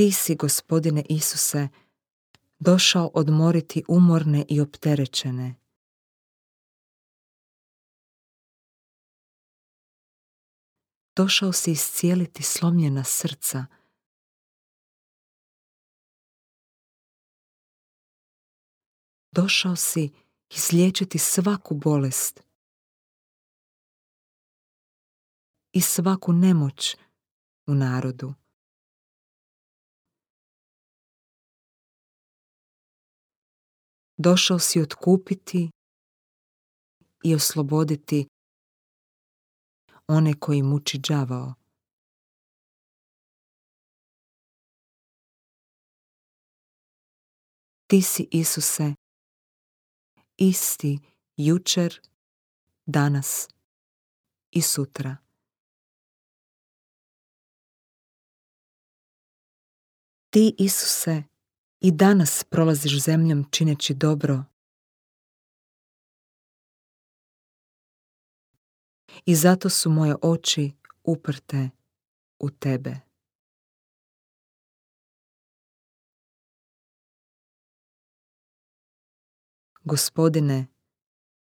Ti si, gospodine Isuse, došao odmoriti umorne i opterećene. Došao si iscijeliti slomljena srca. Došao si izliječiti svaku bolest i svaku nemoć u narodu. Došao si otkupiti i osloboditi one koji muči đavao. Ti si, Isuse, isti jučer, danas i sutra. Ti, Isuse, i danas prolaziš zemljom čineći dobro. I zato su moje oči uprte u tebe. Gospodine,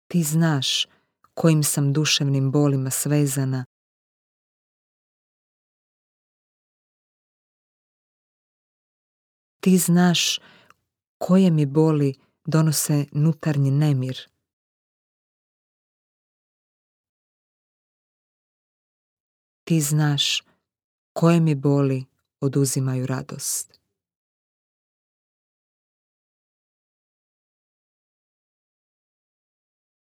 ti znaš kojim sam duševnim bolima svezana Ti znaš koje mi boli donose nutarnji nemir. Ti znaš koje mi boli oduzimaju radost.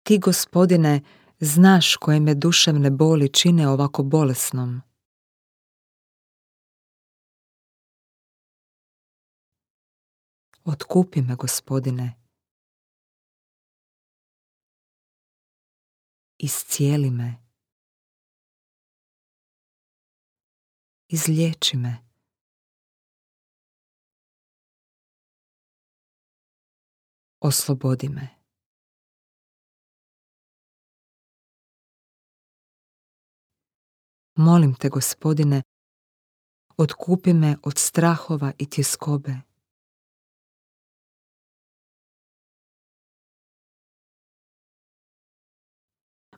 Ti, gospodine, znaš koje me duševne boli čine ovako bolesnom. Otkupi me, gospodine. Iscijeli me. Izliječi me. Oslobodi me. Molim te, gospodine, otkupi me od strahova i tjeskobe.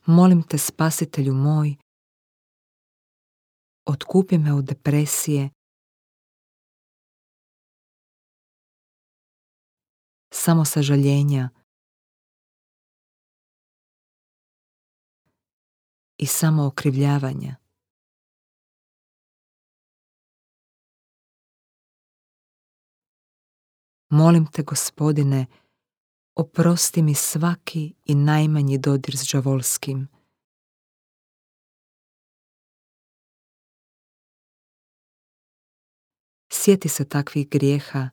Molim te, spasitelju moj, otkupi me od depresije, samo sažaljenja i samo okrivljavanja. Molim te, gospodine, Oprosti mi svaki i najmanji dodir s đavolskim. Sjeti se takvih grijeha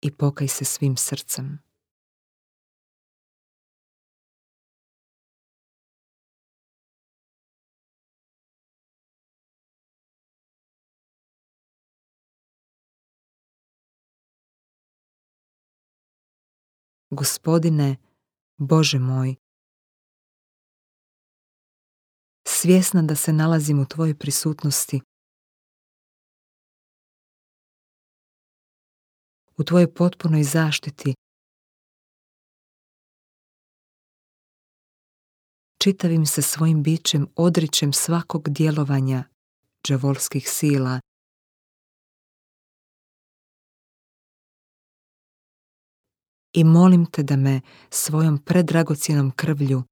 i pokaj se svim srcem. Gospodine, Bože moj, svjesna da se nalazim u Tvojoj prisutnosti, u Tvojoj potpunoj zaštiti, čitavim se svojim bićem odričem svakog djelovanja džavolskih sila i molim te da me svojom predragocjenom krvlju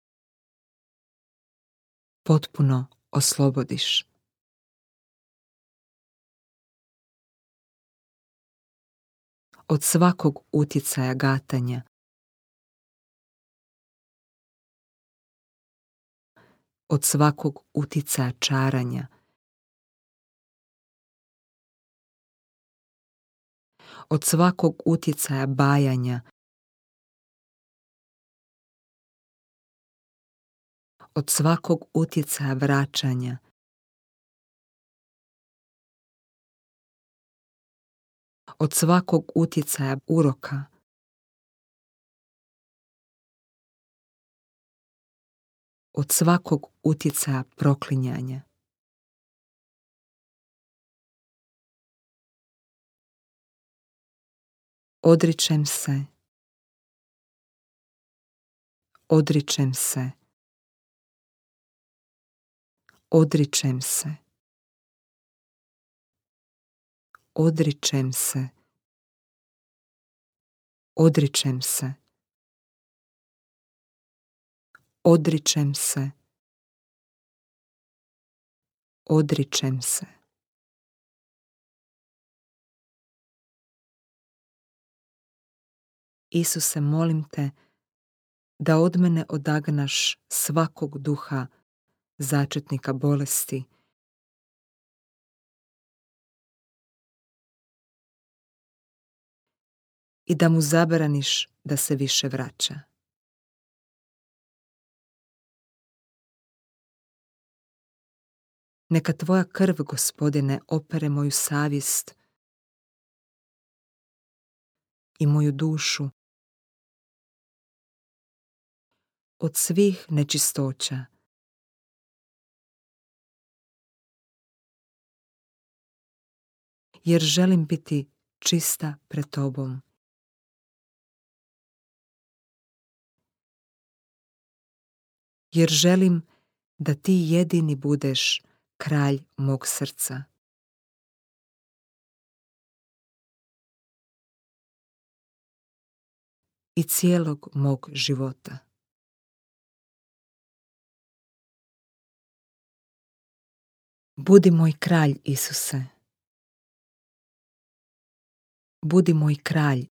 potpuno oslobodiš. Od svakog utjecaja gatanja, od svakog utjecaja čaranja, od svakog utjecaja bajanja, od svakog utjecaja vraćanja. Od svakog utjecaja uroka. Od svakog utjecaja proklinjanja. Odričem se. Odričem se. Odričem se. Odričem se. Odričem se. Odričem se. Odričem se. Isuse, molim te da od mene odagnaš svakog duha začetnika bolesti i da mu zabraniš da se više vraća. Neka tvoja krv, gospodine, opere moju savjest i moju dušu od svih nečistoća. Jer želim biti čista pred tobom. Jer želim da ti jedini budeš kralj mog srca. I cijelog mog života. Budi moj kralj, Isuse. Budi moj kralj.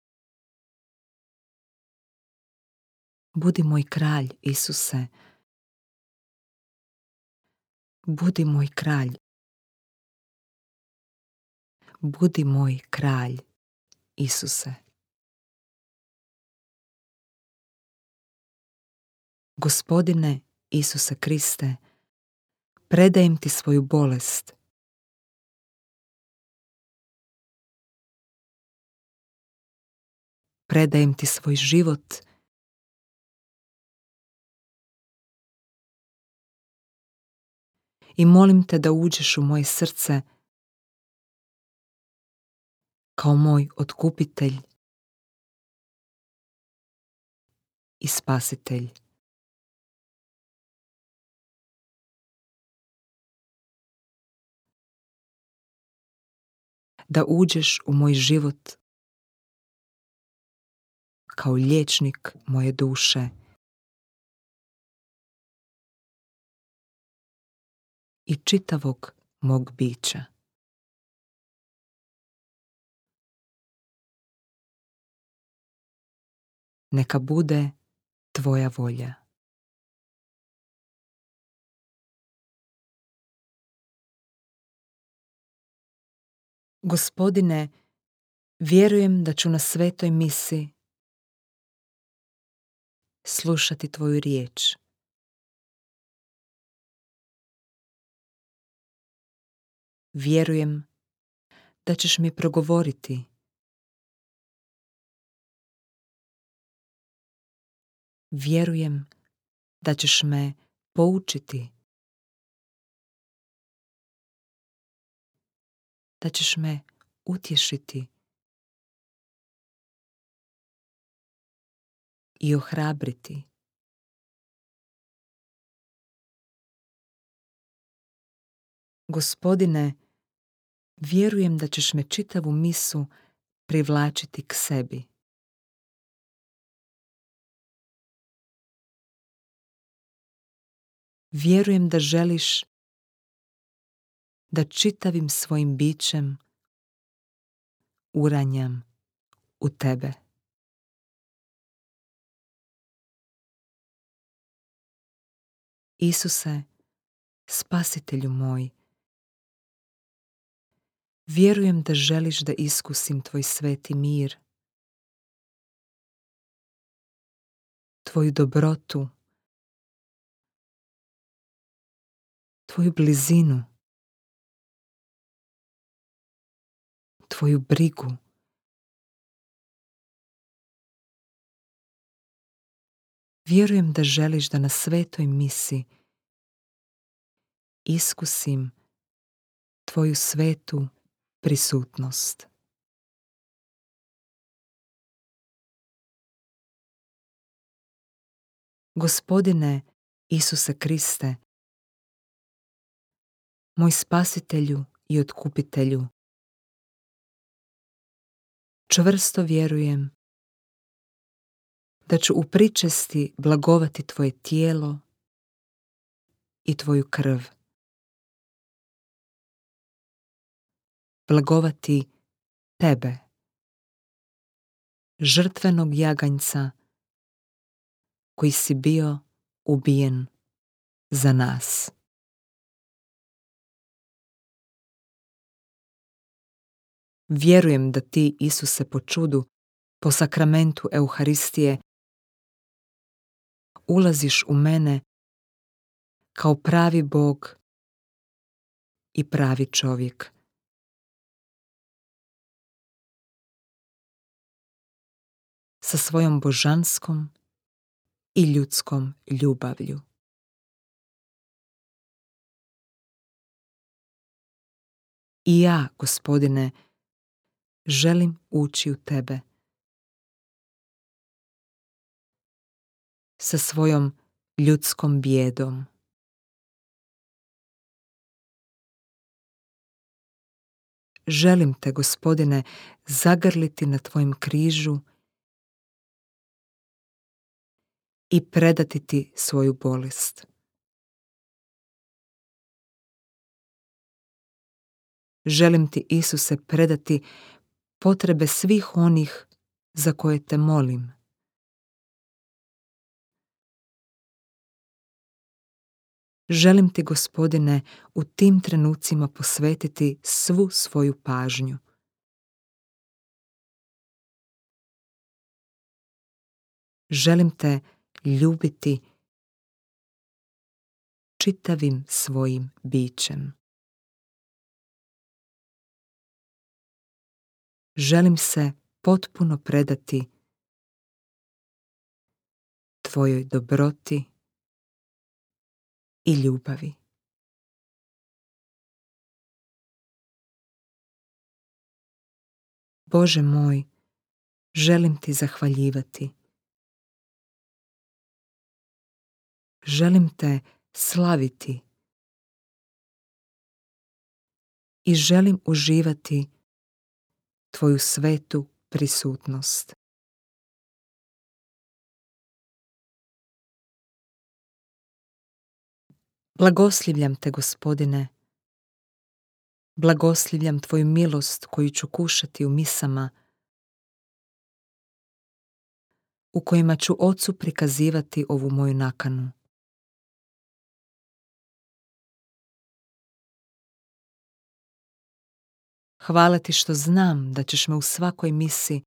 Budi moj kralj, Isuse. Budi moj kralj. Budi moj kralj, Isuse. Gospodine Isuse Kriste, predajem ti svoju bolest. Predajem ti svoj život i molim te da uđeš u moje srce kao moj otkupitelj i spasitelj. da uđeš u moj život kao liječnik moje duše. i čitavog mog bića. Neka bude tvoja volja. Gospodine, vjerujem da ću na svetoj misi slušati tvoju riječ. Vjerujem da ćeš mi progovoriti. Vjerujem da ćeš me poučiti. da ćeš me utješiti i ohrabriti. Gospodine, vjerujem da ćeš me čitavu misu privlačiti k sebi. Vjerujem da želiš da čitavim svojim bićem uranjam u tebe. Isuse, spasitelju moj, vjerujem da želiš da iskusim tvoj sveti mir, tvoju dobrotu, tvoju blizinu, tvoju brigu. Vjerujem da želiš da na svetoj misi iskusim tvoju svetu prisutnost. Gospodine Isuse Kriste, moj spasitelju i otkupitelju, čvrsto vjerujem da ću u pričesti blagovati tvoje tijelo i tvoju krv. Blagovati tebe, žrtvenog jaganjca koji si bio ubijen za nas. Vjerujem da ti, Isuse, po čudu, po sakramentu Euharistije, ulaziš u mene kao pravi Bog i pravi čovjek. Sa svojom božanskom i ljudskom ljubavlju. I ja, gospodine, želim ući u tebe. Sa svojom ljudskom bijedom. Želim te, gospodine, zagrliti na tvojim križu i predati ti svoju bolest. Želim ti, Isuse, predati potrebe svih onih za koje te molim. Želim ti, gospodine, u tim trenucima posvetiti svu svoju pažnju. Želim te ljubiti čitavim svojim bićem. Želim se potpuno predati tvojoj dobroti i ljubavi. Bože moj, želim ti zahvaljivati. Želim te slaviti i želim uživati tvoju svetu prisutnost. Blagoslivljam te, gospodine. Blagoslivljam tvoju milost koju ću kušati u misama u kojima ću ocu prikazivati ovu moju nakanu. Hvala ti što znam da ćeš me u svakoj misi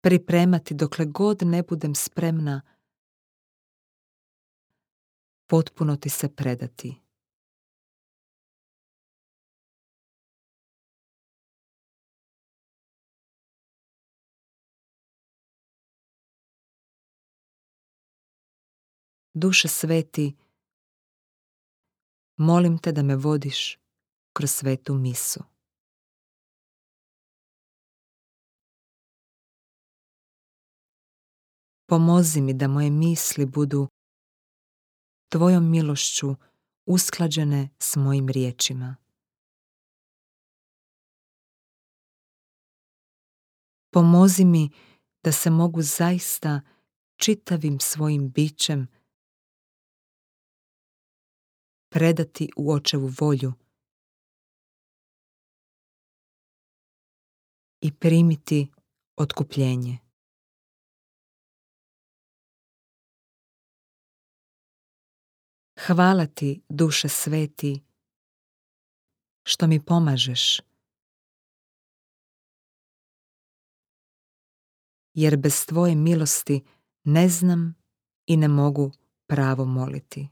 pripremati dokle god ne budem spremna potpuno ti se predati. Duše sveti, molim te da me vodiš kroz svetu misu. Pomozi mi da moje misli budu tvojom milošću usklađene s mojim riječima. Pomozi mi da se mogu zaista čitavim svojim bićem predati u očevu volju i primiti otkupljenje. Hvala ti, duše sveti, što mi pomažeš. Jer bez tvoje milosti ne znam i ne mogu pravo moliti.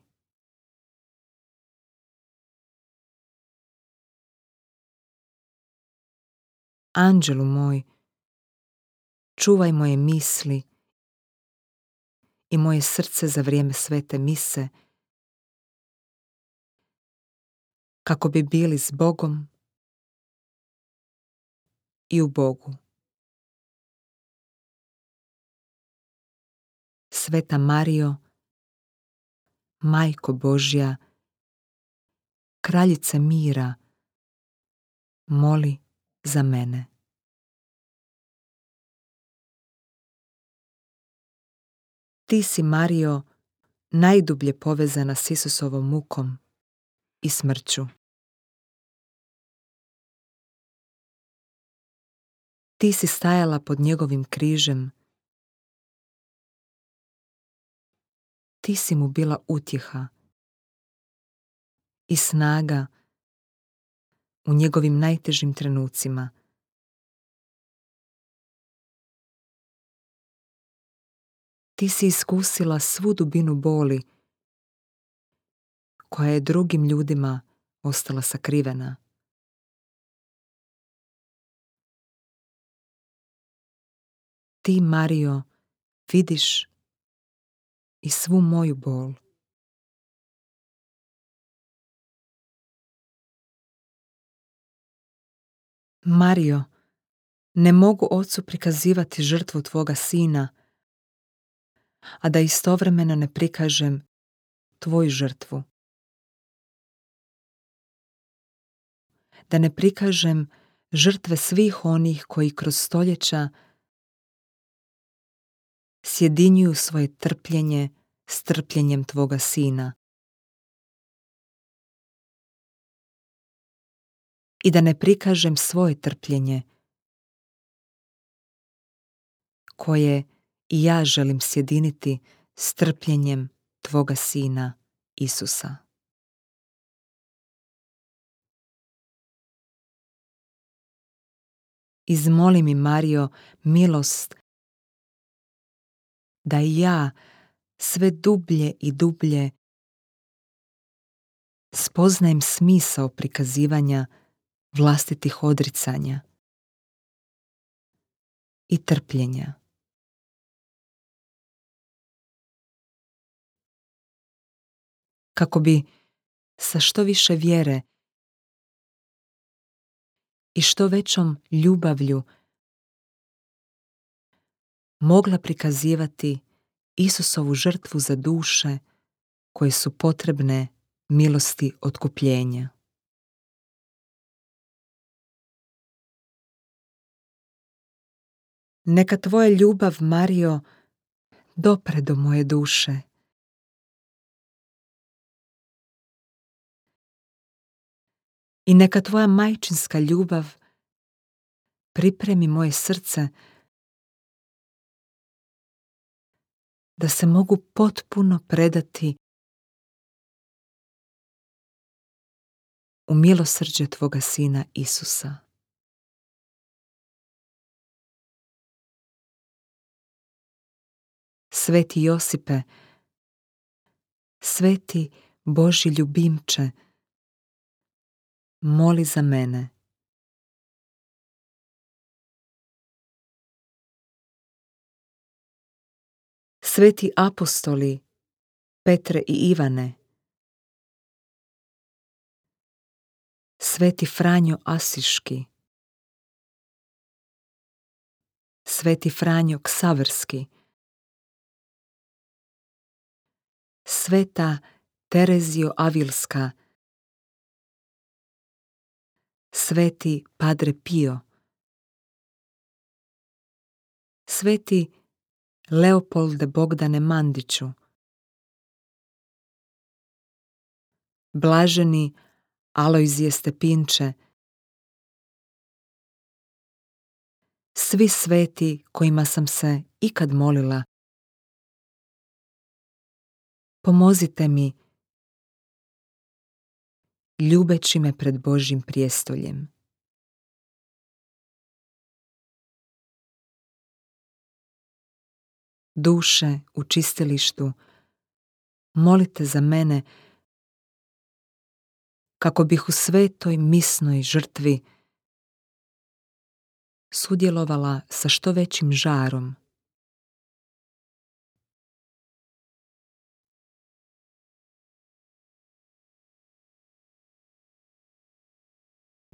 Anđelu moj, čuvaj moje misli i moje srce za vrijeme svete mise, kako bi bili s Bogom i u Bogu. Sveta Mario, Majko Božja, Kraljice mira, moli za mene. Ti si, Mario, najdublje povezana s Isusovom mukom i smrću. Ti si stajala pod njegovim križem. Ti si mu bila utjeha i snaga u njegovim najtežim trenucima. Ti si iskusila svu dubinu boli koja je drugim ljudima ostala sakrivena. Ti, Mario, vidiš i svu moju bol. Mario, ne mogu ocu prikazivati žrtvu tvoga sina, a da istovremeno ne prikažem tvoju žrtvu. Da ne prikažem žrtve svih onih koji kroz stoljeća sjedinjuju svoje trpljenje s trpljenjem tvoga sina. I da ne prikažem svoje trpljenje koje i ja želim sjediniti s trpljenjem tvoga sina Isusa. Izmoli mi, Mario, milost da ja sve dublje i dublje spoznajem smisao prikazivanja vlastitih odricanja i trpljenja. Kako bi sa što više vjere i što većom ljubavlju mogla prikazivati Isusovu žrtvu za duše koje su potrebne milosti otkupljenja. Neka tvoja ljubav, Mario, dopre do moje duše. I neka tvoja majčinska ljubav pripremi moje srce da se mogu potpuno predati u milosrđe Tvoga Sina Isusa. Sveti Josipe, sveti Boži ljubimče, moli za mene. Sveti apostoli Petre i Ivane, Sveti Franjo Asiški, Sveti Franjo Ksaverski, Sveta Terezio Avilska, Sveti Padre Pio, Sveti Leopolde Bogdane Mandiću, Blaženi Alojzije Stepinče, svi sveti kojima sam se ikad molila, pomozite mi ljubeći me pred Božjim prijestoljem. duše u čistilištu, molite za mene kako bih u svetoj misnoj žrtvi sudjelovala sa što većim žarom.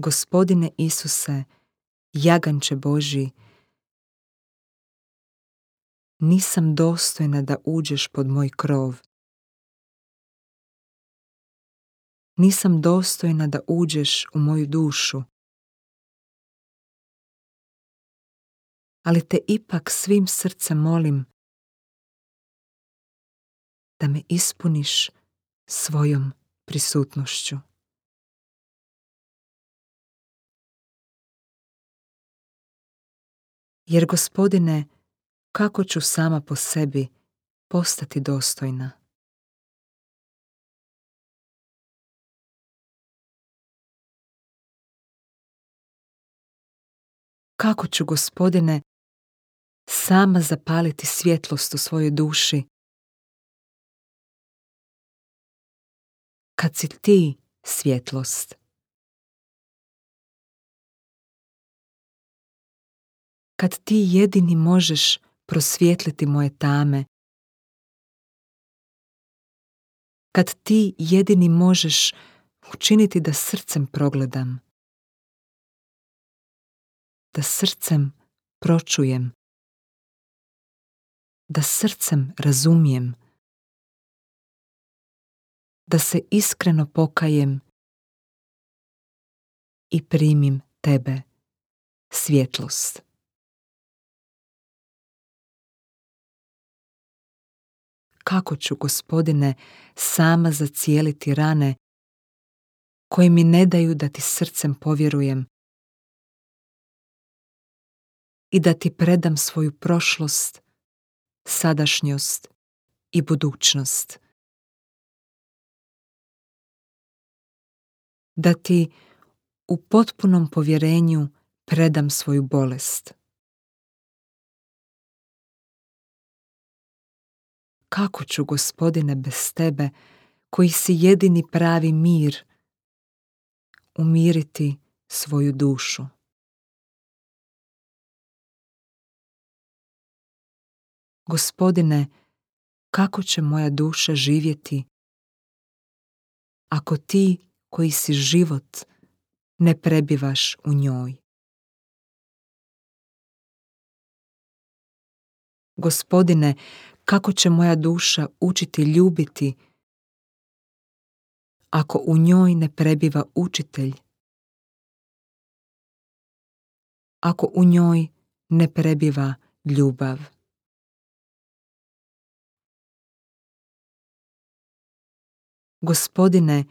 Gospodine Isuse, jaganče Boži, nisam dostojna da uđeš pod moj krov. Nisam dostojna da uđeš u moju dušu. Ali te ipak svim srcem molim da me ispuniš svojom prisutnošću. Jer gospodine, kako ću sama po sebi postati dostojna? Kako ću, gospodine, sama zapaliti svjetlost u svojoj duši kad si ti svjetlost. Kad ti jedini možeš prosvjetliti moje tame. Kad ti jedini možeš učiniti da srcem progledam. Da srcem pročujem. Da srcem razumijem da se iskreno pokajem i primim tebe, svjetlost. Kako ću, gospodine, sama zacijeliti rane koje mi ne daju da ti srcem povjerujem i da ti predam svoju prošlost, sadašnjost i budućnost. da ti u potpunom povjerenju predam svoju bolest. Kako ću, gospodine, bez tebe, koji si jedini pravi mir, umiriti svoju dušu? Gospodine, kako će moja duša živjeti ako ti koji si život, ne prebivaš u njoj. Gospodine, kako će moja duša učiti ljubiti ako u njoj ne prebiva učitelj? Ako u njoj ne prebiva ljubav? Gospodine,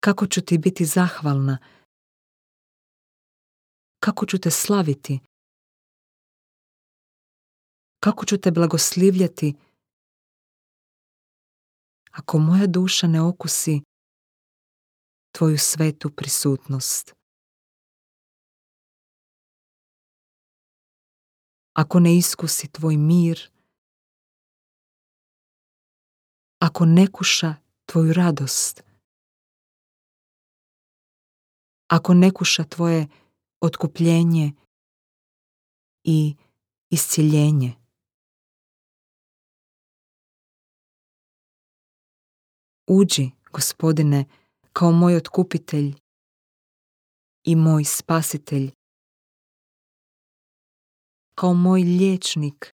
kako ću ti biti zahvalna, kako ću te slaviti, kako ću te blagoslivljati, ako moja duša ne okusi tvoju svetu prisutnost. Ako ne iskusi tvoj mir, ako ne kuša tvoju radost, ako ne kuša tvoje otkupljenje i isciljenje. Uđi, gospodine, kao moj otkupitelj i moj spasitelj, kao moj liječnik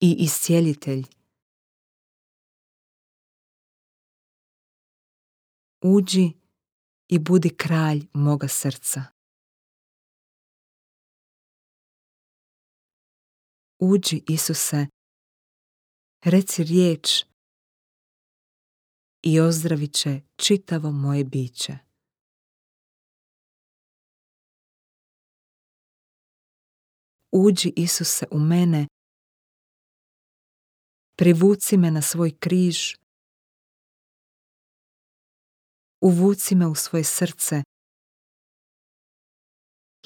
i iscijelitelj. Uđi i budi kralj moga srca. Uđi, Isuse, reci riječ i ozdravit će čitavo moje biće. Uđi, Isuse, u mene, privuci me na svoj križ. Uvuci me u svoje srce,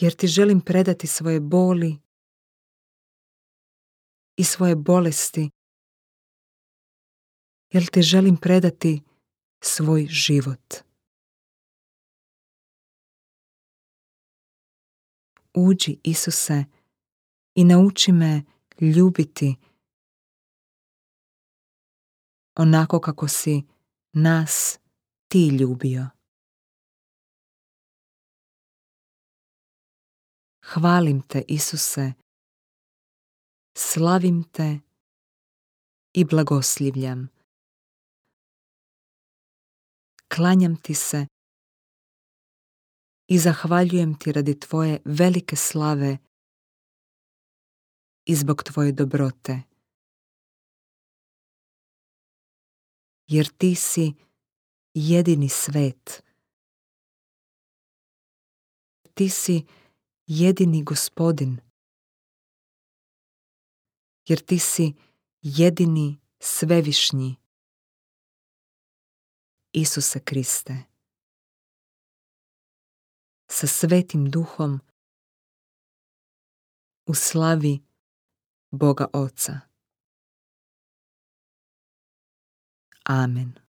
jer ti želim predati svoje boli i svoje bolesti, jer ti želim predati svoj život. Uđi, Isuse, i nauči me ljubiti onako kako si nas ti ljubio. Hvalim te, Isuse, slavim te i blagoslivljam. Klanjam ti se i zahvaljujem ti radi tvoje velike slave i zbog tvoje dobrote. Jer ti si jedini svet. Ti si jedini gospodin. Jer ti si jedini svevišnji. Isuse Kriste. Sa svetim duhom u slavi Boga Oca. Amen.